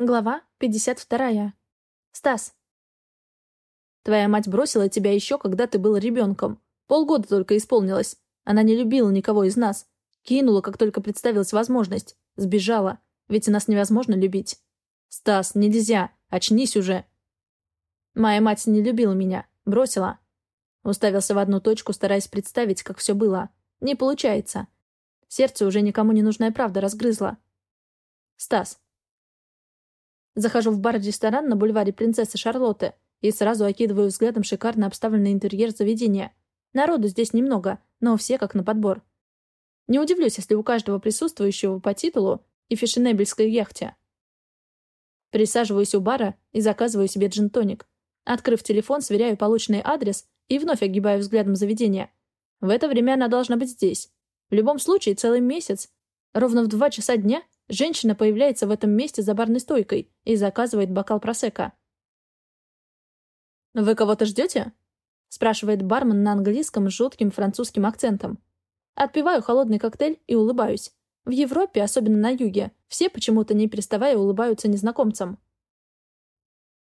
Глава 52. Стас. Твоя мать бросила тебя еще, когда ты был ребенком. Полгода только исполнилось. Она не любила никого из нас. Кинула, как только представилась возможность. Сбежала. Ведь нас невозможно любить. Стас, нельзя. Очнись уже. Моя мать не любила меня. Бросила. Уставился в одну точку, стараясь представить, как все было. Не получается. Сердце уже никому не нужная правда разгрызла. Стас. Захожу в бар-ресторан на бульваре Принцессы Шарлотты и сразу окидываю взглядом шикарно обставленный интерьер заведения. Народу здесь немного, но все как на подбор. Не удивлюсь, если у каждого присутствующего по титулу и фешенебельской яхте. Присаживаюсь у бара и заказываю себе джин-тоник. Открыв телефон, сверяю полученный адрес и вновь огибаю взглядом заведение. В это время она должна быть здесь. В любом случае, целый месяц. Ровно в два часа дня Женщина появляется в этом месте за барной стойкой и заказывает бокал просека. «Вы кого-то ждете?» — спрашивает бармен на английском с жутким французским акцентом. Отпиваю холодный коктейль и улыбаюсь. В Европе, особенно на юге, все почему-то не переставая улыбаются незнакомцам.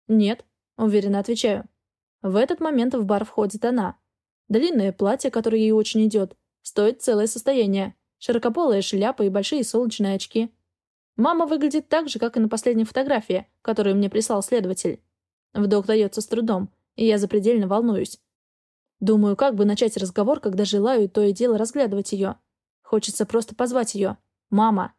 «Нет», — уверенно отвечаю. В этот момент в бар входит она. Длинное платье, которое ей очень идет, стоит целое состояние. Широкополая шляпа и большие солнечные очки. Мама выглядит так же, как и на последней фотографии, которую мне прислал следователь. Вдох дается с трудом, и я запредельно волнуюсь. Думаю, как бы начать разговор, когда желаю то и дело разглядывать ее. Хочется просто позвать ее. «Мама!»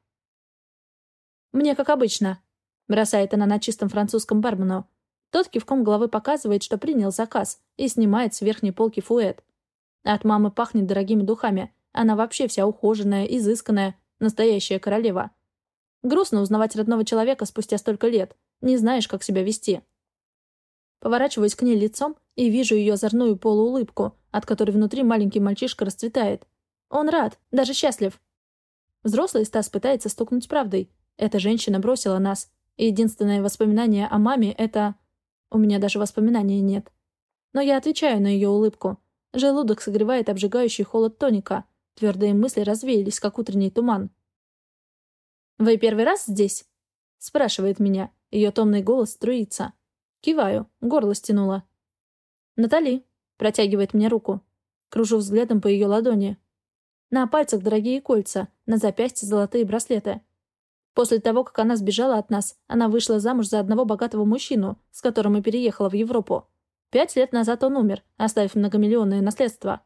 «Мне как обычно», — бросает она на чистом французском бармену. Тот кивком головы показывает, что принял заказ, и снимает с верхней полки фуэт. От мамы пахнет дорогими духами. Она вообще вся ухоженная, изысканная, настоящая королева. Грустно узнавать родного человека спустя столько лет. Не знаешь, как себя вести. Поворачиваюсь к ней лицом и вижу ее озорную полуулыбку, от которой внутри маленький мальчишка расцветает. Он рад, даже счастлив. Взрослый Стас пытается стукнуть правдой. Эта женщина бросила нас. И единственное воспоминание о маме — это... У меня даже воспоминаний нет. Но я отвечаю на ее улыбку. Желудок согревает обжигающий холод тоника. Твердые мысли развеялись, как утренний туман. «Вы первый раз здесь?» — спрашивает меня. Ее томный голос струится. Киваю, горло стянуло. «Натали», — протягивает мне руку. Кружу взглядом по ее ладони. На пальцах дорогие кольца, на запястье золотые браслеты. После того, как она сбежала от нас, она вышла замуж за одного богатого мужчину, с которым и переехала в Европу. Пять лет назад он умер, оставив многомиллионное наследство.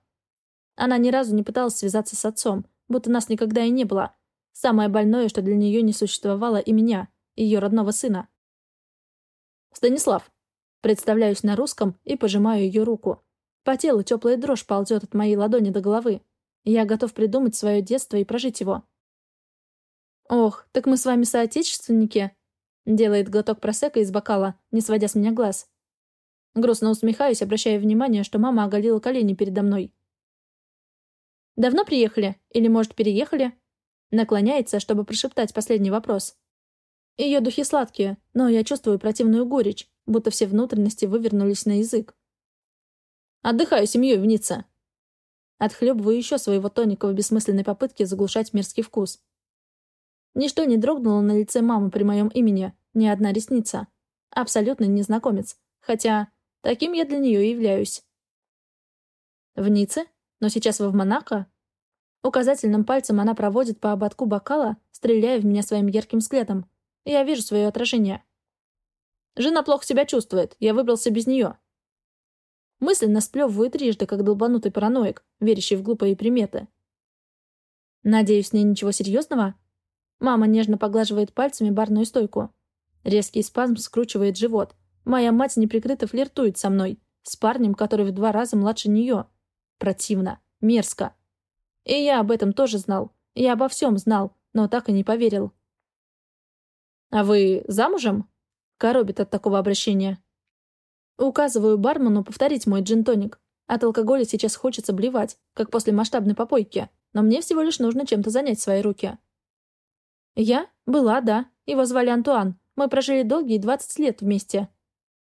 Она ни разу не пыталась связаться с отцом, будто нас никогда и не было, Самое больное, что для нее не существовало и меня, ее родного сына. «Станислав». Представляюсь на русском и пожимаю ее руку. По телу теплая дрожь ползет от моей ладони до головы. Я готов придумать свое детство и прожить его. «Ох, так мы с вами соотечественники?» Делает глоток просека из бокала, не сводя с меня глаз. Грустно усмехаюсь, обращая внимание, что мама оголила колени передо мной. «Давно приехали? Или, может, переехали?» Наклоняется, чтобы прошептать последний вопрос. Ее духи сладкие, но я чувствую противную горечь, будто все внутренности вывернулись на язык. «Отдыхаю семьей в Ницце». Отхлебываю еще своего тоника в бессмысленной попытке заглушать мерзкий вкус. Ничто не дрогнуло на лице мамы при моем имени, ни одна ресница. Абсолютный незнакомец, хотя таким я для нее и являюсь. В Ницце? Но сейчас вы в Монако? Указательным пальцем она проводит по ободку бокала, стреляя в меня своим ярким взглядом. Я вижу свое отражение. Жена плохо себя чувствует, я выбрался без нее. Мысленно сплевываю трижды, как долбанутый параноик, верящий в глупые приметы. Надеюсь, с ней ничего серьезного? Мама нежно поглаживает пальцами барную стойку. Резкий спазм скручивает живот. Моя мать неприкрыто флиртует со мной, с парнем, который в два раза младше нее. Противно, мерзко. И я об этом тоже знал. Я обо всем знал, но так и не поверил. «А вы замужем?» Коробит от такого обращения. Указываю бармену повторить мой джин-тоник. От алкоголя сейчас хочется блевать, как после масштабной попойки, но мне всего лишь нужно чем-то занять свои руки. Я? Была, да. Его звали Антуан. Мы прожили долгие двадцать лет вместе.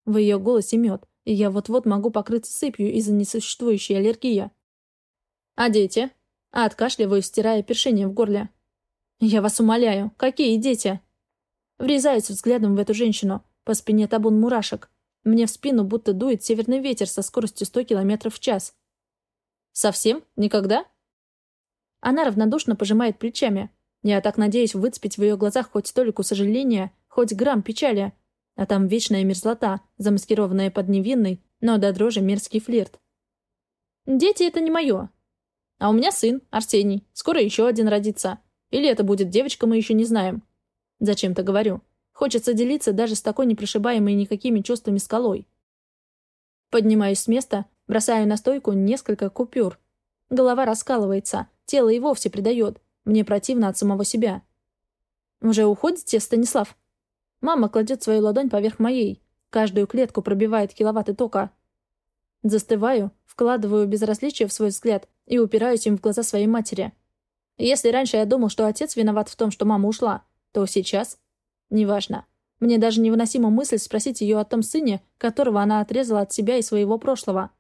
В ее голосе мед, и я вот-вот могу покрыться сыпью из-за несуществующей аллергии. А дети? А откашливаюсь, стирая першение в горле. «Я вас умоляю, какие дети?» Врезаюсь взглядом в эту женщину. По спине табун мурашек. Мне в спину будто дует северный ветер со скоростью 100 км в час. «Совсем? Никогда?» Она равнодушно пожимает плечами. Я так надеюсь выцепить в ее глазах хоть столику сожаления, хоть грамм печали. А там вечная мерзлота, замаскированная под невинный, но до дрожи мерзкий флирт. «Дети — это не мое. А у меня сын, Арсений. Скоро еще один родится. Или это будет девочка, мы еще не знаем. Зачем-то говорю. Хочется делиться даже с такой непрошибаемой никакими чувствами скалой. Поднимаюсь с места, бросаю на стойку несколько купюр. Голова раскалывается, тело и вовсе предает. Мне противно от самого себя. «Уже уходите, Станислав?» Мама кладет свою ладонь поверх моей. Каждую клетку пробивает киловатты тока. Застываю, вкладываю безразличие в свой взгляд и упираюсь им в глаза своей матери. Если раньше я думал, что отец виноват в том, что мама ушла, то сейчас Неважно. Мне даже невыносима мысль спросить ее о том сыне, которого она отрезала от себя и своего прошлого.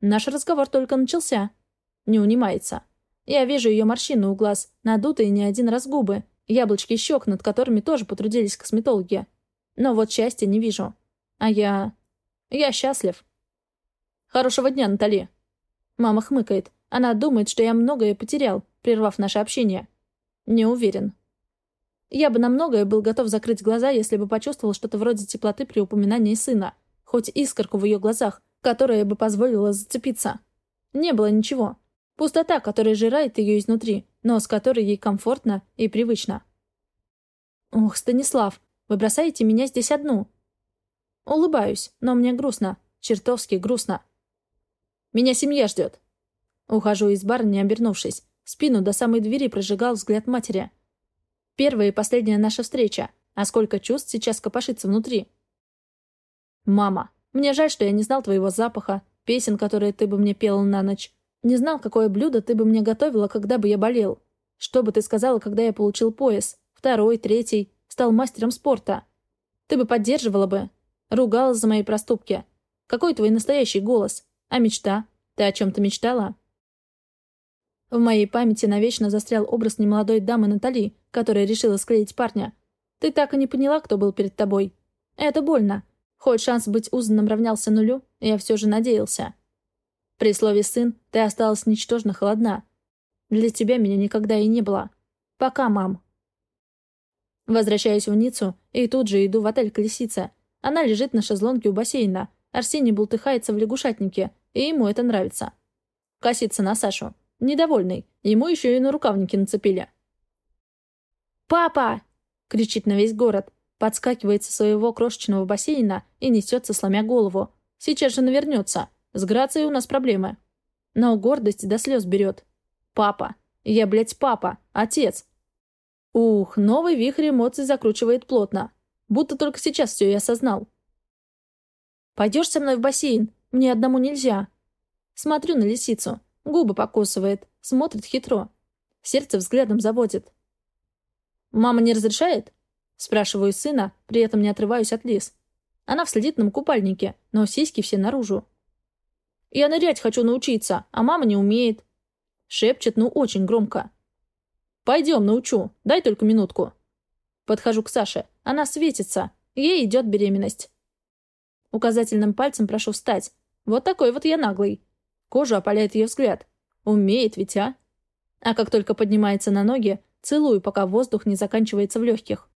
Наш разговор только начался. Не унимается. Я вижу ее морщины у глаз, надутые не один раз губы, яблочки щек, над которыми тоже потрудились косметологи. Но вот счастья не вижу. А я... Я счастлив. Хорошего дня, Натали. Мама хмыкает. Она думает, что я многое потерял, прервав наше общение. Не уверен. Я бы на многое был готов закрыть глаза, если бы почувствовал что-то вроде теплоты при упоминании сына. Хоть искорку в ее глазах, которая бы позволила зацепиться. Не было ничего. Пустота, которая жирает ее изнутри, но с которой ей комфортно и привычно. «Ох, Станислав, вы бросаете меня здесь одну?» Улыбаюсь, но мне грустно. Чертовски грустно. «Меня семья ждет». Ухожу из бара, не обернувшись. Спину до самой двери прожигал взгляд матери. Первая и последняя наша встреча. А сколько чувств сейчас копошится внутри? Мама, мне жаль, что я не знал твоего запаха, песен, которые ты бы мне пела на ночь. Не знал, какое блюдо ты бы мне готовила, когда бы я болел. Что бы ты сказала, когда я получил пояс? Второй, третий. Стал мастером спорта. Ты бы поддерживала бы. Ругалась за мои проступки. Какой твой настоящий голос? А мечта? Ты о чем-то мечтала? В моей памяти навечно застрял образ немолодой дамы Натали, которая решила склеить парня. Ты так и не поняла, кто был перед тобой. Это больно. Хоть шанс быть узнанным равнялся нулю, я все же надеялся. При слове «сын» ты осталась ничтожно холодна. Для тебя меня никогда и не было. Пока, мам. Возвращаюсь в Ниццу и тут же иду в отель «Колесица». Она лежит на шезлонге у бассейна. Арсений бултыхается в лягушатнике, и ему это нравится. Косится на Сашу. Недовольный. Ему еще и на рукавники нацепили. «Папа!» — кричит на весь город. Подскакивает со своего крошечного бассейна и несется, сломя голову. Сейчас же навернется. С грацией у нас проблемы. Но гордость до слез берет. Папа. Я, блядь, папа. Отец. Ух, новый вихрь эмоций закручивает плотно. Будто только сейчас все я осознал. «Пойдешь со мной в бассейн? Мне одному нельзя». Смотрю на лисицу. Губы покусывает, смотрит хитро. Сердце взглядом заводит. «Мама не разрешает?» Спрашиваю сына, при этом не отрываюсь от лис. Она в следитном купальнике, но сиськи все наружу. «Я нырять хочу научиться, а мама не умеет». Шепчет, ну очень громко. «Пойдем, научу. Дай только минутку». Подхожу к Саше. Она светится. Ей идет беременность. Указательным пальцем прошу встать. Вот такой вот я наглый. Кожу опаляет ее взгляд. Умеет ведь, а? А как только поднимается на ноги, целую, пока воздух не заканчивается в легких.